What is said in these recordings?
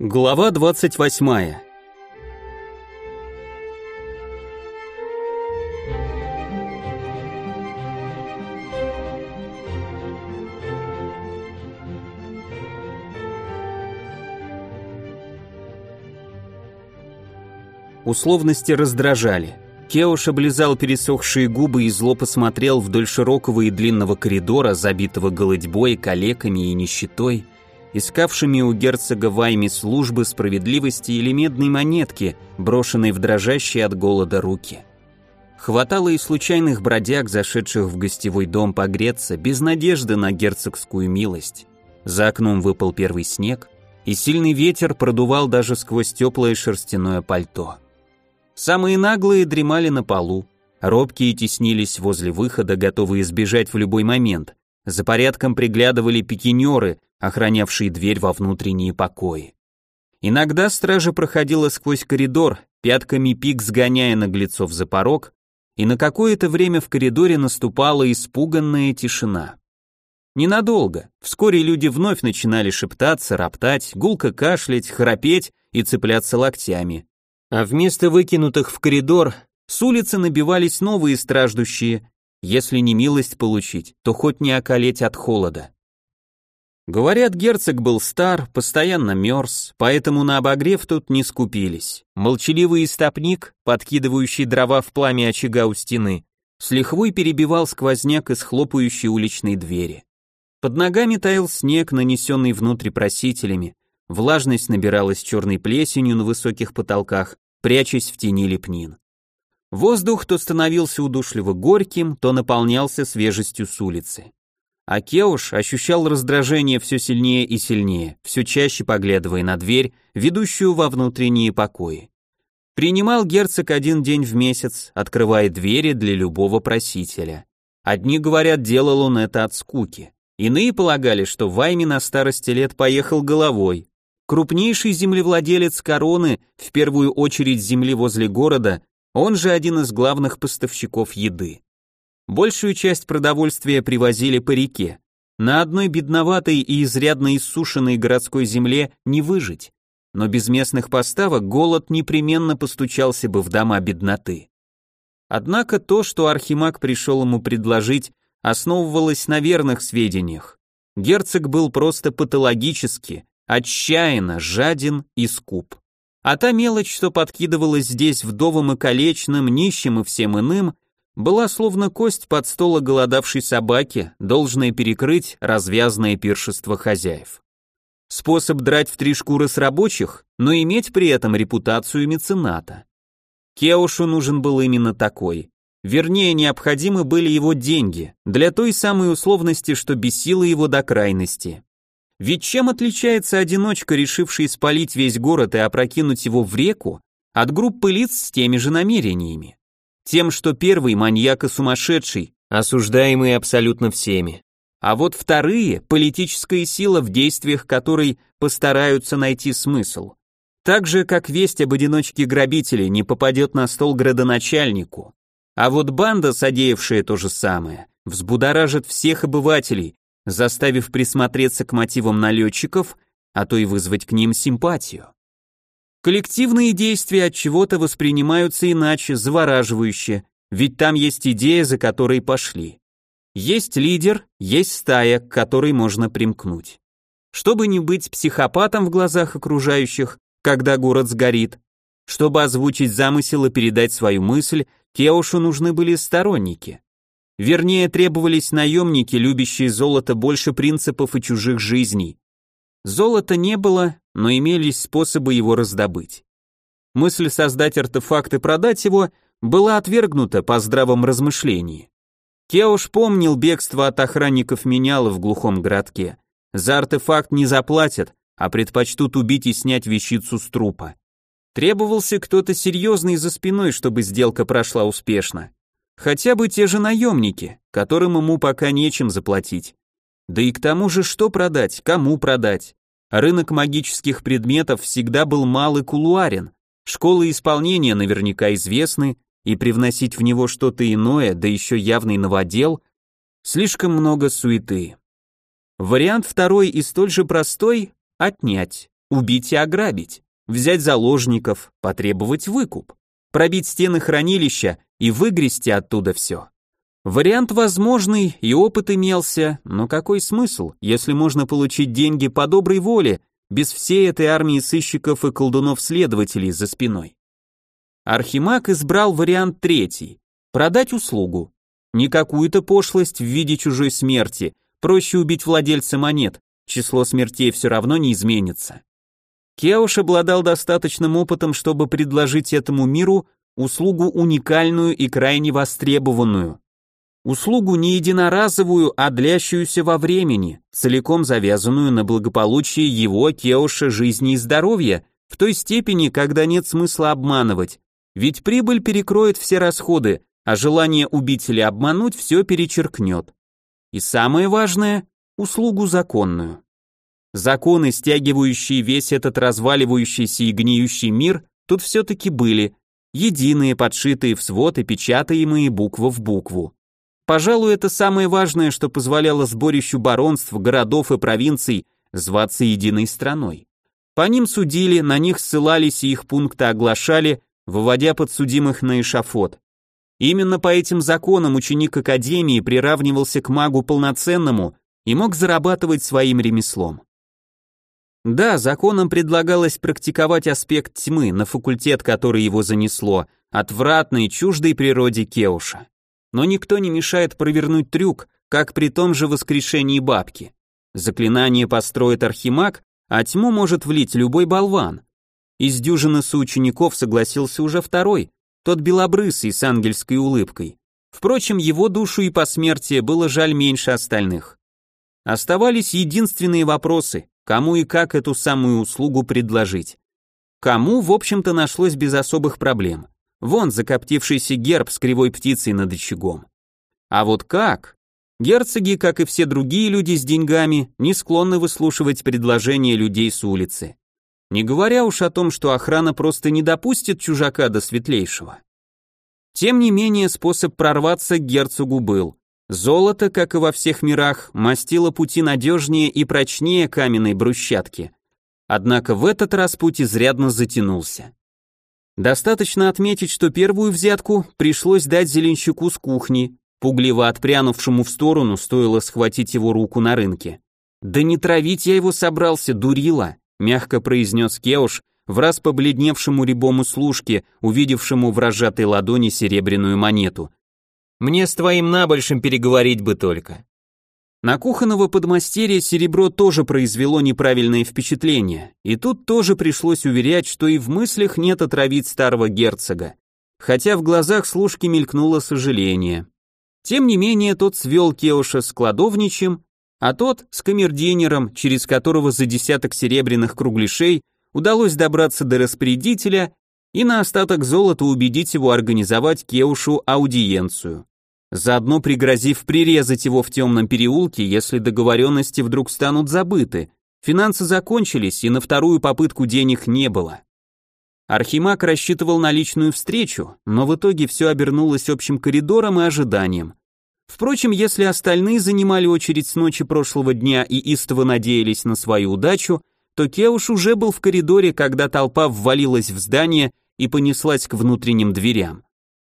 Глава 28. Условности раздражали. Кеуш облизал пересохшие губы и зло посмотрел вдоль широкого и длинного коридора, забитого голодьбой, калеками и нищетой, искавшими у герцога Вайми службы справедливости или медной монетки, брошенной в дрожащие от голода руки. Хватало и случайных бродяг, зашедших в гостевой дом погреться, без надежды на герцогскую милость. За окном выпал первый снег, и сильный ветер продувал даже сквозь теплое шерстяное пальто. Самые наглые дремали на полу, робкие теснились возле выхода, готовые сбежать в любой момент. За порядком приглядывали пикинеры, охранявшие дверь во внутренние покои. Иногда стража проходила сквозь коридор, пятками пик сгоняя наглецов за порог, и на какое-то время в коридоре наступала испуганная тишина. Ненадолго. Вскоре люди вновь начинали шептаться, роптать, гулко кашлять, храпеть и цепляться локтями а вместо выкинутых в коридор с улицы набивались новые страждущие, если не милость получить, то хоть не околеть от холода. Говорят, герцог был стар, постоянно мерз, поэтому на обогрев тут не скупились. Молчаливый истопник, подкидывающий дрова в пламя очага у стены, с лихвой перебивал сквозняк из хлопающей уличной двери. Под ногами таял снег, нанесенный внутрь просителями, влажность набиралась черной плесенью на высоких потолках, прячась в тени лепнин. Воздух то становился удушливо горьким, то наполнялся свежестью с улицы. А Кеуш ощущал раздражение все сильнее и сильнее, все чаще поглядывая на дверь, ведущую во внутренние покои. Принимал герцог один день в месяц, открывая двери для любого просителя. Одни говорят, делал он это от скуки. Иные полагали, что Вайми на старости лет поехал головой, Крупнейший землевладелец короны, в первую очередь земли возле города, он же один из главных поставщиков еды. Большую часть продовольствия привозили по реке. На одной бедноватой и изрядно иссушенной городской земле не выжить. Но без местных поставок голод непременно постучался бы в дома бедноты. Однако то, что Архимаг пришел ему предложить, основывалось на верных сведениях. Герцог был просто патологически, отчаянно жаден и скуп. А та мелочь, что подкидывалась здесь вдовым и калечным, нищим и всем иным, была словно кость под стол голодавшей собаки, должное перекрыть развязное пиршество хозяев. Способ драть в три шкуры с рабочих, но иметь при этом репутацию мецената. Кеушу нужен был именно такой. Вернее, необходимы были его деньги, для той самой условности, что бесило его до крайности. Ведь чем отличается одиночка, решивший спалить весь город и опрокинуть его в реку, от группы лиц с теми же намерениями? Тем, что первый маньяк и сумасшедший, осуждаемый абсолютно всеми. А вот вторые – политическая сила, в действиях которой постараются найти смысл. Так же, как весть об одиночке грабителей не попадет на стол градоначальнику. А вот банда, содеявшая то же самое, взбудоражит всех обывателей, заставив присмотреться к мотивам налетчиков, а то и вызвать к ним симпатию. Коллективные действия от чего-то воспринимаются иначе, завораживающе, ведь там есть идея, за которой пошли. Есть лидер, есть стая, к которой можно примкнуть. Чтобы не быть психопатом в глазах окружающих, когда город сгорит, чтобы озвучить замысел и передать свою мысль, Кеушу нужны были сторонники. Вернее, требовались наемники, любящие золото больше принципов и чужих жизней. Золота не было, но имелись способы его раздобыть. Мысль создать артефакт и продать его была отвергнута по здравом размышлении. Кеуш помнил бегство от охранников меняла в глухом городке. За артефакт не заплатят, а предпочтут убить и снять вещицу с трупа. Требовался кто-то серьезный за спиной, чтобы сделка прошла успешно. Хотя бы те же наемники, которым ему пока нечем заплатить. Да и к тому же что продать, кому продать? Рынок магических предметов всегда был мал и кулуарен. Школы исполнения наверняка известны, и привносить в него что-то иное, да еще явный новодел, слишком много суеты. Вариант второй и столь же простой – отнять, убить и ограбить, взять заложников, потребовать выкуп, пробить стены хранилища и выгрести оттуда все. Вариант возможный и опыт имелся, но какой смысл, если можно получить деньги по доброй воле, без всей этой армии сыщиков и колдунов-следователей за спиной? Архимаг избрал вариант третий – продать услугу. Не какую-то пошлость в виде чужой смерти, проще убить владельца монет, число смертей все равно не изменится. Кеуш обладал достаточным опытом, чтобы предложить этому миру услугу уникальную и крайне востребованную. Услугу не единоразовую, а длящуюся во времени, целиком завязанную на благополучие его, Кеуша, жизни и здоровья, в той степени, когда нет смысла обманывать, ведь прибыль перекроет все расходы, а желание убить или обмануть все перечеркнет. И самое важное – услугу законную. Законы, стягивающие весь этот разваливающийся и гниющий мир, тут все-таки были, единые, подшитые в свод и печатаемые буква в букву. Пожалуй, это самое важное, что позволяло сборищу баронств, городов и провинций зваться единой страной. По ним судили, на них ссылались и их пункты оглашали, выводя подсудимых на эшафот. Именно по этим законам ученик академии приравнивался к магу полноценному и мог зарабатывать своим ремеслом. Да, законом предлагалось практиковать аспект тьмы на факультет, который его занесло, отвратной, чуждой природе Кеуша. Но никто не мешает провернуть трюк, как при том же воскрешении бабки. Заклинание построит архимаг, а тьму может влить любой болван. Из дюжины соучеников согласился уже второй, тот белобрысый с ангельской улыбкой. Впрочем, его душу и посмертие было жаль меньше остальных. Оставались единственные вопросы, кому и как эту самую услугу предложить. Кому, в общем-то, нашлось без особых проблем. Вон закоптившийся герб с кривой птицей над очагом. А вот как? Герцоги, как и все другие люди с деньгами, не склонны выслушивать предложения людей с улицы. Не говоря уж о том, что охрана просто не допустит чужака до светлейшего. Тем не менее, способ прорваться к герцогу был. Золото, как и во всех мирах, мастило пути надежнее и прочнее каменной брусчатки. Однако в этот раз путь изрядно затянулся. Достаточно отметить, что первую взятку пришлось дать зеленщику с кухни, пугливо отпрянувшему в сторону, стоило схватить его руку на рынке. «Да не травить я его собрался, дурила», мягко произнес Кеуш, в раз побледневшему рябому служке, увидевшему в разжатой ладони серебряную монету. Мне с твоим набольшим переговорить бы только. На кухонного подмастерья серебро тоже произвело неправильное впечатление, и тут тоже пришлось уверять, что и в мыслях нет отравить старого герцога, хотя в глазах служки мелькнуло сожаление. Тем не менее, тот свел Кеуша с кладовничем, а тот с камердинером, через которого за десяток серебряных кругляшей удалось добраться до распорядителя и на остаток золота убедить его организовать Кеушу аудиенцию заодно пригрозив прирезать его в темном переулке, если договоренности вдруг станут забыты. Финансы закончились, и на вторую попытку денег не было. Архимаг рассчитывал на личную встречу, но в итоге все обернулось общим коридором и ожиданием. Впрочем, если остальные занимали очередь с ночи прошлого дня и истово надеялись на свою удачу, то Кеуш уже был в коридоре, когда толпа ввалилась в здание и понеслась к внутренним дверям.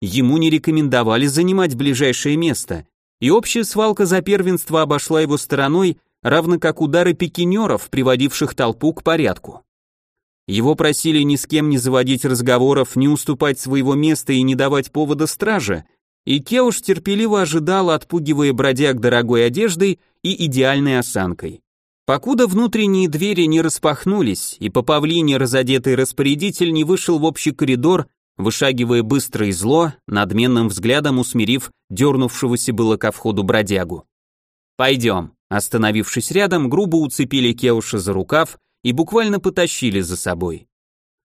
Ему не рекомендовали занимать ближайшее место, и общая свалка за первенство обошла его стороной, равно как удары пикинеров, приводивших толпу к порядку. Его просили ни с кем не заводить разговоров, не уступать своего места и не давать повода страже, и Кеуш терпеливо ожидал, отпугивая бродяг дорогой одеждой и идеальной осанкой. Покуда внутренние двери не распахнулись, и по павлине разодетый распорядитель не вышел в общий коридор, вышагивая быстро и зло, надменным взглядом усмирив дернувшегося было ко входу бродягу. «Пойдем», остановившись рядом, грубо уцепили Кеуша за рукав и буквально потащили за собой.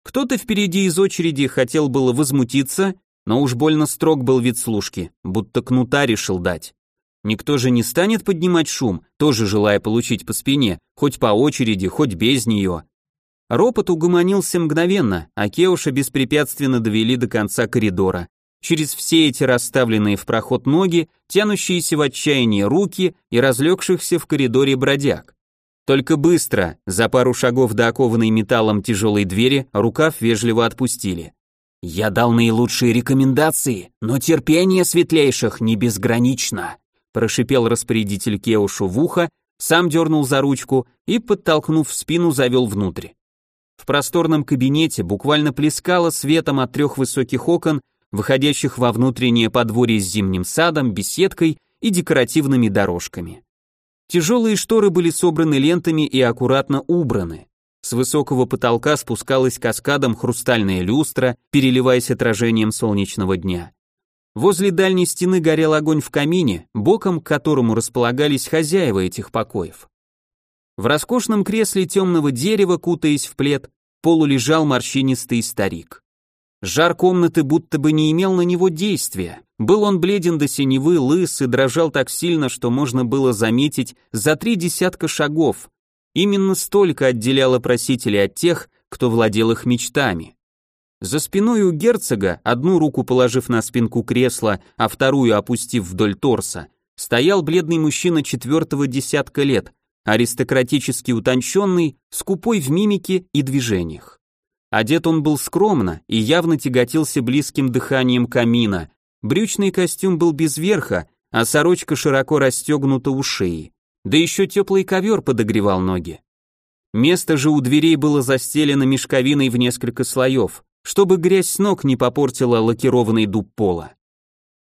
Кто-то впереди из очереди хотел было возмутиться, но уж больно строг был вид служки, будто кнута решил дать. Никто же не станет поднимать шум, тоже желая получить по спине, хоть по очереди, хоть без нее. Ропот угомонился мгновенно, а Кеуша беспрепятственно довели до конца коридора. Через все эти расставленные в проход ноги, тянущиеся в отчаянии руки и разлегшихся в коридоре бродяг. Только быстро, за пару шагов до окованной металлом тяжелой двери, рукав вежливо отпустили. «Я дал наилучшие рекомендации, но терпение светлейших не безгранично», прошипел распорядитель Кеушу в ухо, сам дернул за ручку и, подтолкнув в спину, завел внутрь. В просторном кабинете буквально плескало светом от трех высоких окон, выходящих во внутреннее подворье с зимним садом, беседкой и декоративными дорожками. Тяжелые шторы были собраны лентами и аккуратно убраны. С высокого потолка спускалась каскадом хрустальная люстра, переливаясь отражением солнечного дня. Возле дальней стены горел огонь в камине, боком к которому располагались хозяева этих покоев. В роскошном кресле темного дерева, кутаясь в плед, полулежал морщинистый старик. Жар комнаты будто бы не имел на него действия. Был он бледен до синевы, лыс и дрожал так сильно, что можно было заметить за три десятка шагов. Именно столько отделяло просителей от тех, кто владел их мечтами. За спиной у герцога, одну руку положив на спинку кресла, а вторую опустив вдоль торса, стоял бледный мужчина четвертого десятка лет, аристократически утонченный, скупой в мимике и движениях. Одет он был скромно и явно тяготился близким дыханием камина. Брючный костюм был без верха, а сорочка широко расстегнута у шеи. Да еще теплый ковер подогревал ноги. Место же у дверей было застелено мешковиной в несколько слоев, чтобы грязь с ног не попортила лакированный дуб пола.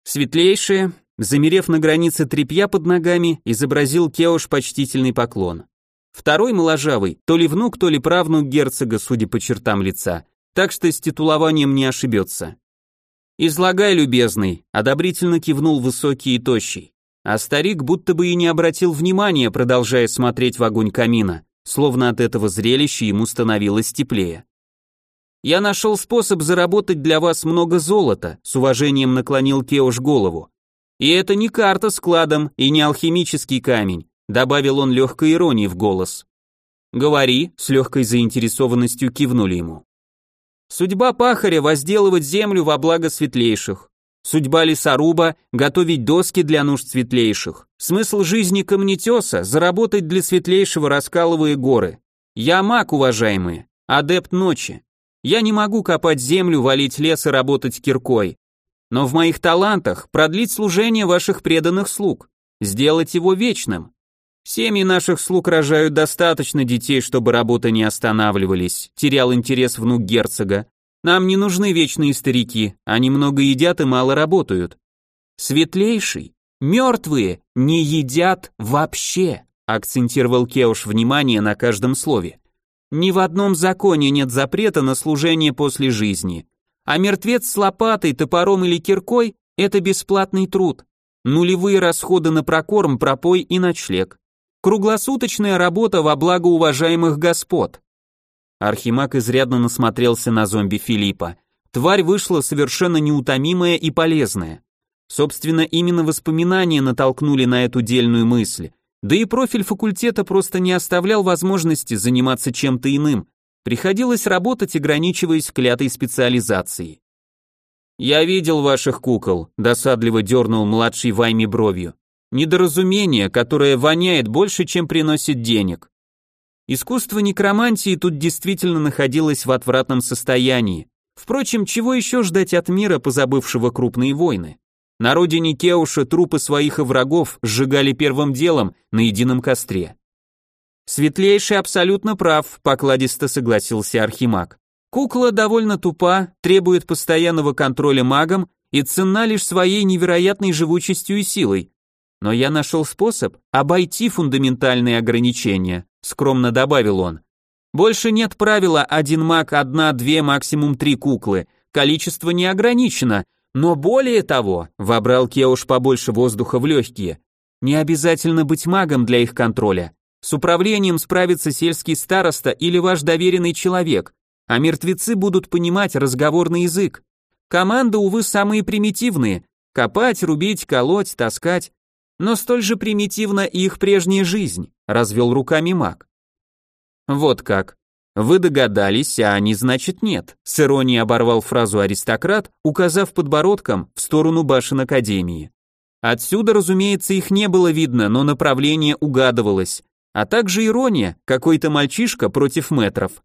Светлейшее, Замерев на границе тряпья под ногами, изобразил Кеош почтительный поклон. Второй моложавый, то ли внук, то ли правнук герцога, судя по чертам лица, так что с титулованием не ошибется. «Излагай, любезный», — одобрительно кивнул высокий и тощий. А старик будто бы и не обратил внимания, продолжая смотреть в огонь камина, словно от этого зрелища ему становилось теплее. «Я нашел способ заработать для вас много золота», — с уважением наклонил Кеош голову. И это не карта с кладом и не алхимический камень, добавил он легкой иронии в голос. Говори, с легкой заинтересованностью кивнули ему. Судьба пахаря возделывать землю во благо светлейших. Судьба лесоруба готовить доски для нужд светлейших. Смысл жизни камнетеса заработать для светлейшего раскалывая горы. Я маг, уважаемые, адепт ночи. Я не могу копать землю, валить лес и работать киркой. Но в моих талантах продлить служение ваших преданных слуг, сделать его вечным. Семьи наших слуг рожают достаточно детей, чтобы работы не останавливались, терял интерес внук герцога. Нам не нужны вечные старики, они много едят и мало работают. Светлейший, мертвые не едят вообще, акцентировал Кеуш внимание на каждом слове. Ни в одном законе нет запрета на служение после жизни. А мертвец с лопатой, топором или киркой – это бесплатный труд. Нулевые расходы на прокорм, пропой и ночлег. Круглосуточная работа во благо уважаемых господ. Архимаг изрядно насмотрелся на зомби Филиппа. Тварь вышла совершенно неутомимая и полезная. Собственно, именно воспоминания натолкнули на эту дельную мысль. Да и профиль факультета просто не оставлял возможности заниматься чем-то иным, Приходилось работать, ограничиваясь клятой специализацией. «Я видел ваших кукол», — досадливо дернул младший Вайми бровью. «Недоразумение, которое воняет больше, чем приносит денег». Искусство некромантии тут действительно находилось в отвратном состоянии. Впрочем, чего еще ждать от мира, позабывшего крупные войны? На родине Кеуша трупы своих и врагов сжигали первым делом на едином костре. Светлейший абсолютно прав, покладисто согласился Архимаг. Кукла довольно тупа, требует постоянного контроля магом и ценна лишь своей невероятной живучестью и силой. Но я нашел способ обойти фундаментальные ограничения, скромно добавил он. Больше нет правила один маг, одна, две, максимум три куклы. Количество не ограничено, но более того, вобрал Кеуш побольше воздуха в легкие. Не обязательно быть магом для их контроля. С управлением справится сельский староста или ваш доверенный человек, а мертвецы будут понимать разговорный язык. Команды, увы, самые примитивные. Копать, рубить, колоть, таскать. Но столь же примитивна и их прежняя жизнь, развел руками маг. Вот как. Вы догадались, а они, значит, нет. С иронией оборвал фразу аристократ, указав подбородком в сторону башен Академии. Отсюда, разумеется, их не было видно, но направление угадывалось. А также ирония, какой-то мальчишка против метров.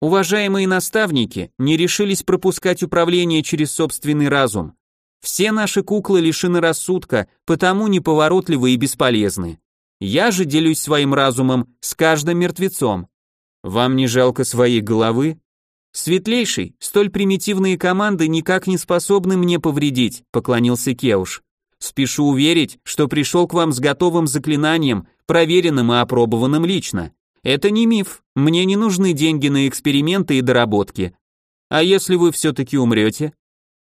Уважаемые наставники не решились пропускать управление через собственный разум. Все наши куклы лишены рассудка, потому неповоротливы и бесполезны. Я же делюсь своим разумом с каждым мертвецом. Вам не жалко своей головы? Светлейший, столь примитивные команды никак не способны мне повредить, поклонился Кеуш. Спешу уверить, что пришел к вам с готовым заклинанием, проверенным и опробованным лично. Это не миф, мне не нужны деньги на эксперименты и доработки. А если вы все-таки умрете?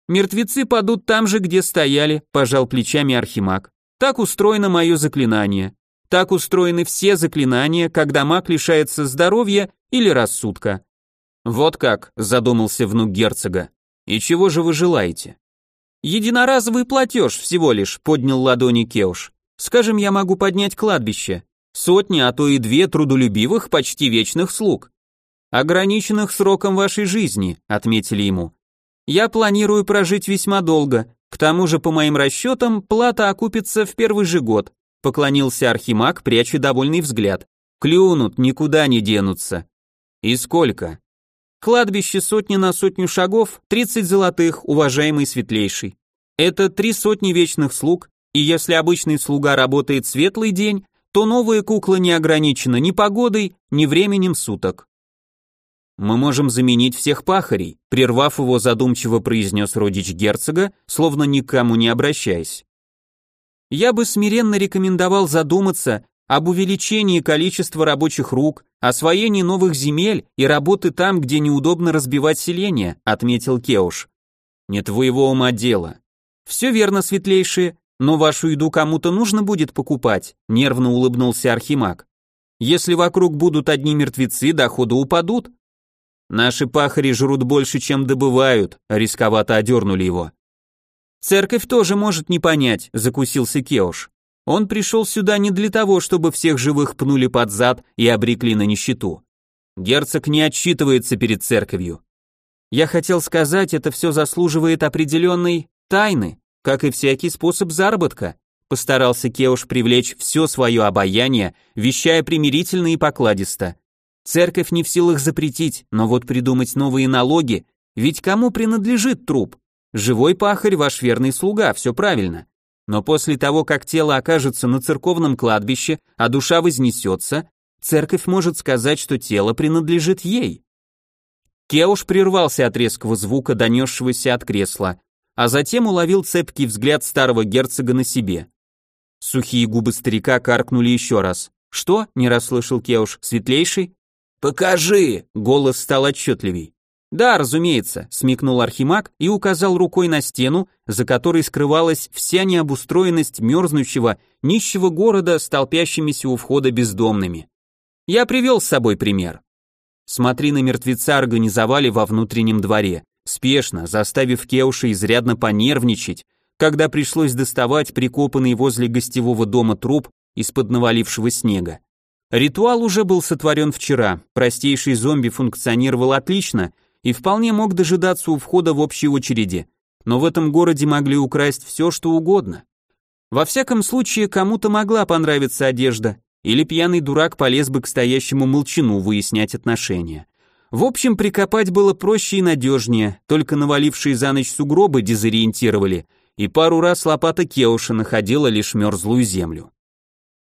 Мертвецы падут там же, где стояли, пожал плечами Архимаг. Так устроено мое заклинание. Так устроены все заклинания, когда маг лишается здоровья или рассудка. Вот как, задумался внук герцога. И чего же вы желаете? Единоразовый платеж всего лишь, поднял ладони Кеуш. Скажем, я могу поднять кладбище. Сотни, а то и две трудолюбивых, почти вечных слуг. Ограниченных сроком вашей жизни, отметили ему. Я планирую прожить весьма долго. К тому же, по моим расчетам, плата окупится в первый же год. Поклонился Архимаг, пряча довольный взгляд. Клюнут, никуда не денутся. И сколько? Кладбище сотни на сотню шагов, 30 золотых, уважаемый светлейший. Это три сотни вечных слуг, и если обычный слуга работает светлый день, то новая кукла не ограничена ни погодой, ни временем суток. Мы можем заменить всех пахарей, прервав его задумчиво произнес родич герцога, словно никому не обращаясь. Я бы смиренно рекомендовал задуматься об увеличении количества рабочих рук, освоении новых земель и работы там, где неудобно разбивать селение, отметил Кеуш. Не твоего ума дело. Все верно, светлейшие, но вашу еду кому-то нужно будет покупать, нервно улыбнулся Архимаг. Если вокруг будут одни мертвецы, доходы упадут. Наши пахари жрут больше, чем добывают, рисковато одернули его. Церковь тоже может не понять, закусился Кеуш. Он пришел сюда не для того, чтобы всех живых пнули под зад и обрекли на нищету. Герцог не отчитывается перед церковью. Я хотел сказать, это все заслуживает определенной тайны, как и всякий способ заработка, постарался Кеуш привлечь все свое обаяние, вещая примирительно и покладисто. Церковь не в силах запретить, но вот придумать новые налоги, ведь кому принадлежит труп? Живой пахарь ваш верный слуга, все правильно. Но после того, как тело окажется на церковном кладбище, а душа вознесется, церковь может сказать, что тело принадлежит ей. Кеуш прервался от резкого звука, донесшегося от кресла а затем уловил цепкий взгляд старого герцога на себе. Сухие губы старика каркнули еще раз. «Что?» — не расслышал Кеуш. «Светлейший?» «Покажи!» — голос стал отчетливей. «Да, разумеется», — смекнул Архимаг и указал рукой на стену, за которой скрывалась вся необустроенность мерзнущего, нищего города с толпящимися у входа бездомными. «Я привел с собой пример». Смотри на мертвеца организовали во внутреннем дворе спешно, заставив Кеуша изрядно понервничать, когда пришлось доставать прикопанный возле гостевого дома труп из-под навалившего снега. Ритуал уже был сотворен вчера, простейший зомби функционировал отлично и вполне мог дожидаться у входа в общей очереди, но в этом городе могли украсть все, что угодно. Во всяком случае, кому-то могла понравиться одежда, или пьяный дурак полез бы к стоящему молчану выяснять отношения. В общем, прикопать было проще и надежнее, только навалившие за ночь сугробы дезориентировали, и пару раз лопата Кеуша находила лишь мерзлую землю.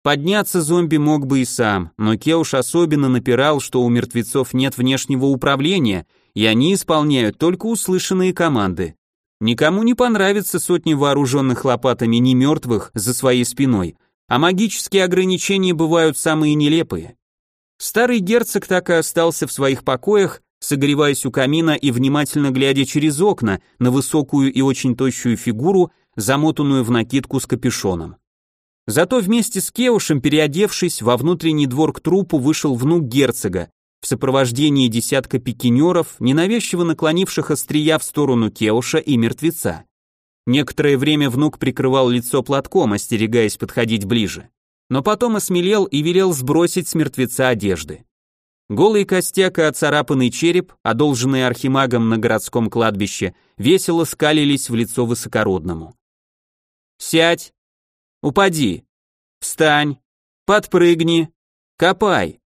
Подняться зомби мог бы и сам, но Кеуш особенно напирал, что у мертвецов нет внешнего управления, и они исполняют только услышанные команды. Никому не понравится сотни вооруженных лопатами не мертвых за своей спиной, а магические ограничения бывают самые нелепые. Старый герцог так и остался в своих покоях, согреваясь у камина и внимательно глядя через окна на высокую и очень тощую фигуру, замотанную в накидку с капюшоном. Зато вместе с Кеушем, переодевшись, во внутренний двор к трупу вышел внук герцога, в сопровождении десятка пикинеров, ненавязчиво наклонивших острия в сторону Кеуша и мертвеца. Некоторое время внук прикрывал лицо платком, остерегаясь подходить ближе но потом осмелел и велел сбросить с мертвеца одежды. Голый костяк и оцарапанный череп, одолженные архимагом на городском кладбище, весело скалились в лицо высокородному. «Сядь! Упади! Встань! Подпрыгни! Копай!»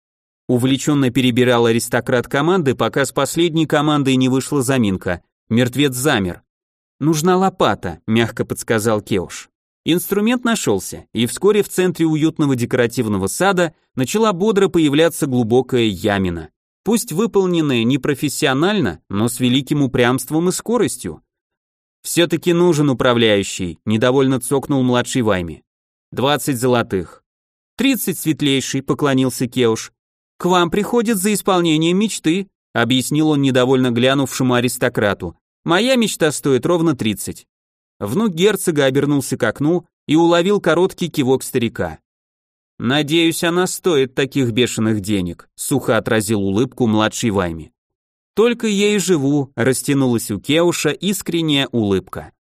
Увлеченно перебирал аристократ команды, пока с последней командой не вышла заминка. Мертвец замер. «Нужна лопата», — мягко подсказал Кеуш. Инструмент нашелся, и вскоре в центре уютного декоративного сада начала бодро появляться глубокая ямина. Пусть выполненная непрофессионально, но с великим упрямством и скоростью. «Все-таки нужен управляющий», — недовольно цокнул младший Вайми. «Двадцать золотых». «Тридцать светлейший», — поклонился Кеуш. «К вам приходит за исполнением мечты», — объяснил он недовольно глянувшему аристократу. «Моя мечта стоит ровно тридцать». Внук герцога обернулся к окну и уловил короткий кивок старика. «Надеюсь, она стоит таких бешеных денег», — сухо отразил улыбку младший Вайми. «Только ей живу», — растянулась у Кеуша искренняя улыбка.